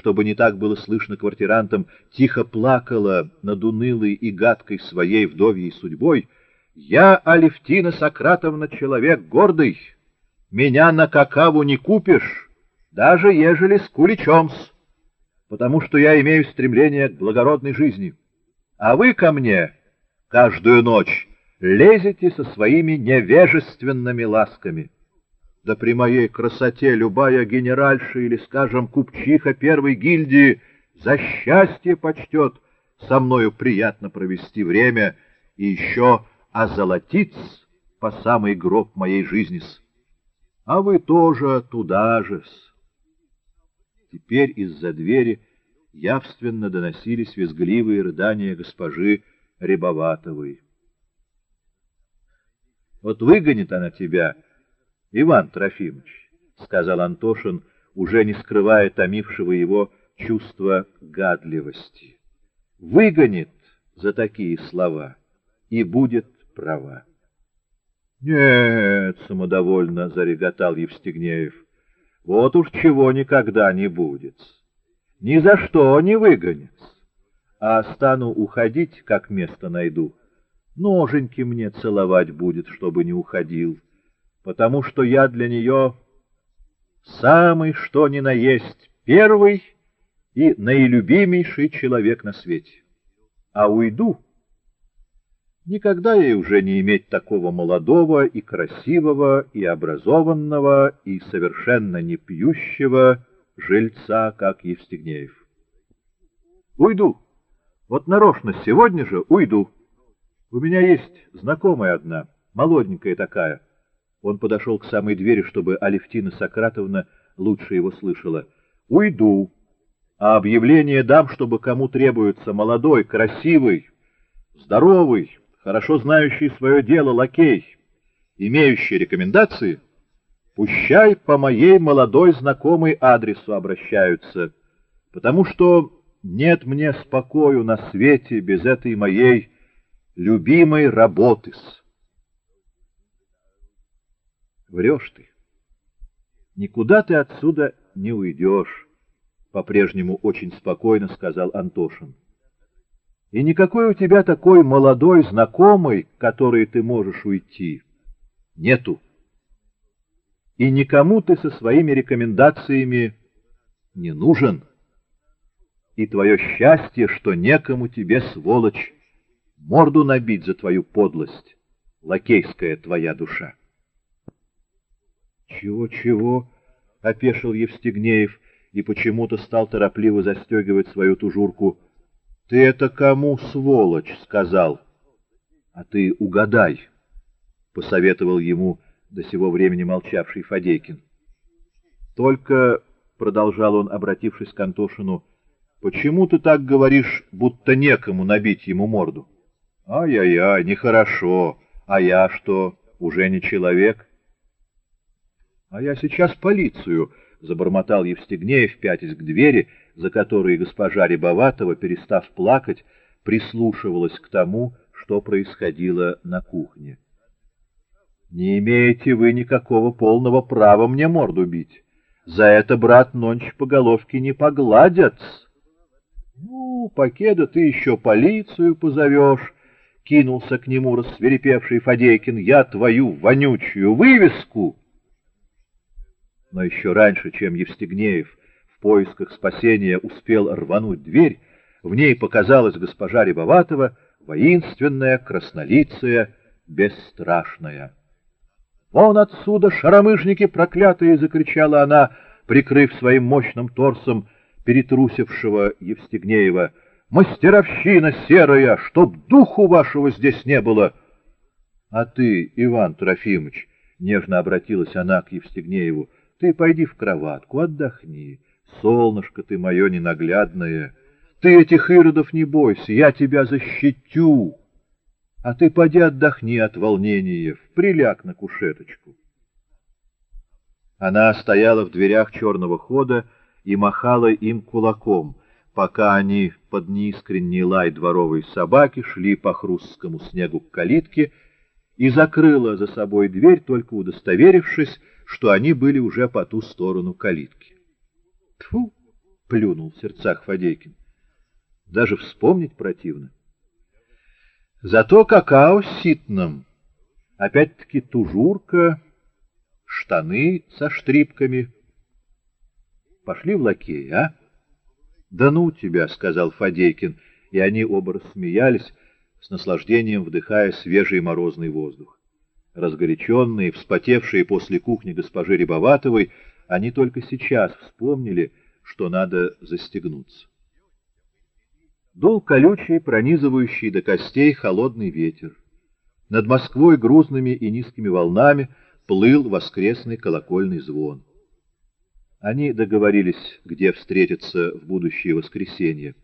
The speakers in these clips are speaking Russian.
чтобы не так было слышно квартирантам, тихо плакала над унылой и гадкой своей вдовьей судьбой, «Я, Алевтина Сократовна, человек гордый, меня на какаву не купишь, даже ежели с куличом-с, потому что я имею стремление к благородной жизни, а вы ко мне каждую ночь лезете со своими невежественными ласками». Да при моей красоте любая генеральша или, скажем, купчиха первой гильдии за счастье почтет со мною приятно провести время и еще озолотиться по самый гроб моей жизни -с. А вы тоже туда же -с. Теперь из-за двери явственно доносились визгливые рыдания госпожи Рябоватовой. Вот выгонит она тебя — Иван Трофимович, — сказал Антошин, уже не скрывая томившего его чувства гадливости, — выгонит за такие слова и будет права. — Нет, — самодовольно зареготал Евстигнеев, — вот уж чего никогда не будет. Ни за что не выгонит, а стану уходить, как место найду. Ноженьки мне целовать будет, чтобы не уходил потому что я для нее самый что ни на есть первый и наилюбимейший человек на свете. А уйду, никогда ей уже не иметь такого молодого и красивого и образованного и совершенно не пьющего жильца, как Евстигнеев. Уйду. Вот нарочно сегодня же уйду. У меня есть знакомая одна, молоденькая такая, — он подошел к самой двери, чтобы Алевтина Сократовна лучше его слышала. «Уйду, а объявление дам, чтобы кому требуется молодой, красивый, здоровый, хорошо знающий свое дело лакей, имеющий рекомендации, пущай по моей молодой знакомой адресу обращаются, потому что нет мне спокою на свете без этой моей любимой работы-с. Врешь ты. Никуда ты отсюда не уйдешь, — по-прежнему очень спокойно сказал Антошин. И никакой у тебя такой молодой знакомый, который ты можешь уйти, нету. И никому ты со своими рекомендациями не нужен. И твое счастье, что некому тебе, сволочь, морду набить за твою подлость, лакейская твоя душа. «Чего-чего?» — опешил Евстигнеев и почему-то стал торопливо застегивать свою тужурку. «Ты это кому, сволочь?» — сказал. «А ты угадай», — посоветовал ему до сего времени молчавший Фадейкин. «Только», — продолжал он, обратившись к Антошину, — «почему ты так говоришь, будто некому набить ему морду?» «Ай-яй-яй, нехорошо. А я что, уже не человек?» — А я сейчас полицию, — забормотал Евстигнеев, пятясь к двери, за которой госпожа Рябоватова, перестав плакать, прислушивалась к тому, что происходило на кухне. — Не имеете вы никакого полного права мне морду бить. За это, брат, нонч по головке не погладят. — Ну, покеда ты еще полицию позовешь, — кинулся к нему рассверепевший Фадейкин. — Я твою вонючую вывеску но еще раньше, чем Евстигнеев в поисках спасения успел рвануть дверь, в ней показалась госпожа Рябоватова, воинственная, краснолицая, бесстрашная. «Вон отсюда, шаромыжники проклятые!» — закричала она, прикрыв своим мощным торсом перетрусившего Евстигнеева. «Мастеровщина серая, чтоб духу вашего здесь не было!» «А ты, Иван Трофимович!» — нежно обратилась она к Евстигнееву — ты пойди в кроватку, отдохни. Солнышко ты мое ненаглядное. Ты этих иродов не бойся, я тебя защитю. А ты поди отдохни от волнения, приляг на кушеточку. Она стояла в дверях черного хода и махала им кулаком, пока они под неискренний лай дворовой собаки шли по хрусткому снегу к калитке и закрыла за собой дверь, только удостоверившись, что они были уже по ту сторону калитки. Тфу, плюнул в сердцах Фадейкин. Даже вспомнить противно. Зато какао с ситном. Опять-таки тужурка, штаны со штрипками. Пошли в лакей, а? Да ну тебя, — сказал Фадейкин, и они оба рассмеялись, с наслаждением вдыхая свежий морозный воздух. Разгоряченные, вспотевшие после кухни госпожи Рябоватовой, они только сейчас вспомнили, что надо застегнуться. Дул колючий, пронизывающий до костей холодный ветер. Над Москвой грузными и низкими волнами плыл воскресный колокольный звон. Они договорились, где встретиться в будущее воскресенье.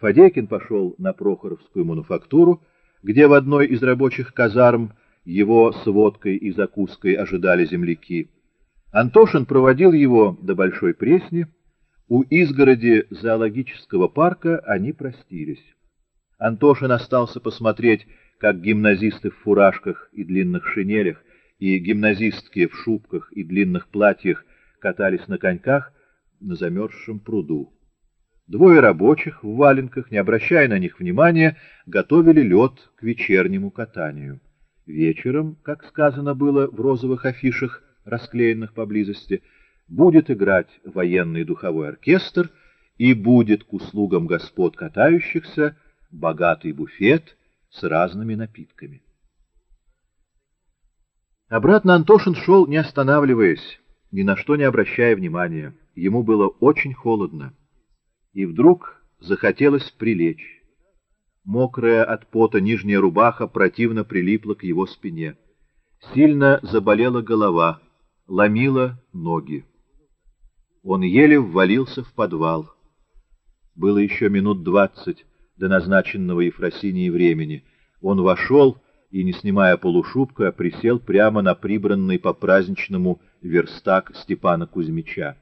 Фадейкин пошел на Прохоровскую мануфактуру, где в одной из рабочих казарм его с водкой и закуской ожидали земляки. Антошин проводил его до Большой Пресни, у изгороди зоологического парка они простились. Антошин остался посмотреть, как гимназисты в фуражках и длинных шинелях и гимназистки в шубках и длинных платьях катались на коньках на замерзшем пруду. Двое рабочих в валенках, не обращая на них внимания, готовили лед к вечернему катанию. Вечером, как сказано было в розовых афишах, расклеенных поблизости, будет играть военный духовой оркестр и будет к услугам господ катающихся богатый буфет с разными напитками. Обратно Антошин шел, не останавливаясь, ни на что не обращая внимания. Ему было очень холодно. И вдруг захотелось прилечь. Мокрая от пота нижняя рубаха противно прилипла к его спине. Сильно заболела голова, ломила ноги. Он еле ввалился в подвал. Было еще минут двадцать до назначенного Ефросинии времени. Он вошел и, не снимая полушубка, присел прямо на прибранный по-праздничному верстак Степана Кузьмича.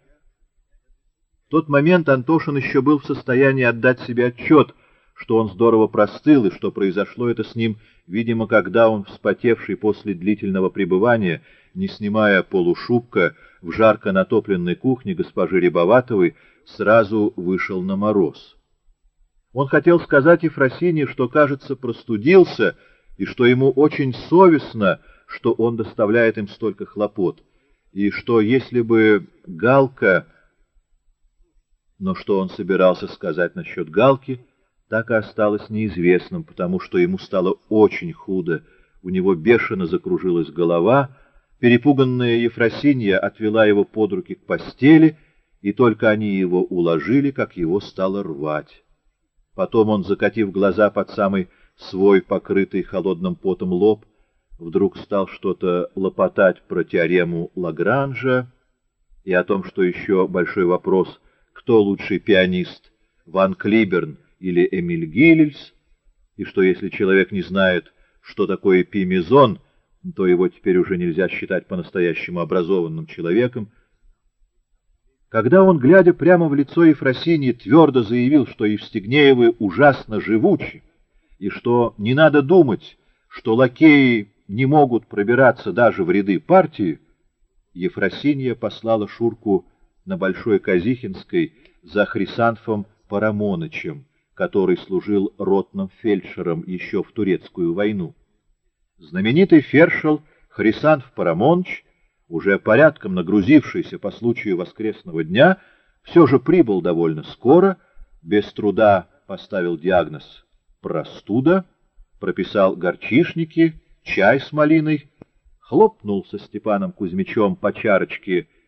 В тот момент Антошин еще был в состоянии отдать себе отчет, что он здорово простыл и что произошло это с ним, видимо, когда он, вспотевший после длительного пребывания, не снимая полушубка, в жарко натопленной кухне госпожи Рябоватовой сразу вышел на мороз. Он хотел сказать Ефросине, что, кажется, простудился, и что ему очень совестно, что он доставляет им столько хлопот, и что если бы Галка... Но что он собирался сказать насчет Галки, так и осталось неизвестным, потому что ему стало очень худо, у него бешено закружилась голова, Перепуганная Ефросинья отвела его под руки к постели, и только они его уложили, как его стало рвать. Потом он, закатив глаза под самый свой покрытый холодным потом лоб, вдруг стал что-то лопотать про теорему Лагранжа и о том, что еще большой вопрос, кто лучший пианист, Ван Клиберн или Эмиль Гиллельс, и что если человек не знает, что такое пимизон, то его теперь уже нельзя считать по-настоящему образованным человеком. Когда он, глядя прямо в лицо Ефросинии, твердо заявил, что Евстигнеевы ужасно живучи, и что не надо думать, что лакеи не могут пробираться даже в ряды партии, Ефросинья послала Шурку на Большой Казихинской за Хрисанфом Парамонычем, который служил ротным фельдшером еще в Турецкую войну. Знаменитый фершел Хрисанф Парамоныч, уже порядком нагрузившийся по случаю воскресного дня, все же прибыл довольно скоро, без труда поставил диагноз «простуда», прописал горчишники, чай с малиной, хлопнул со Степаном Кузьмичем по чарочке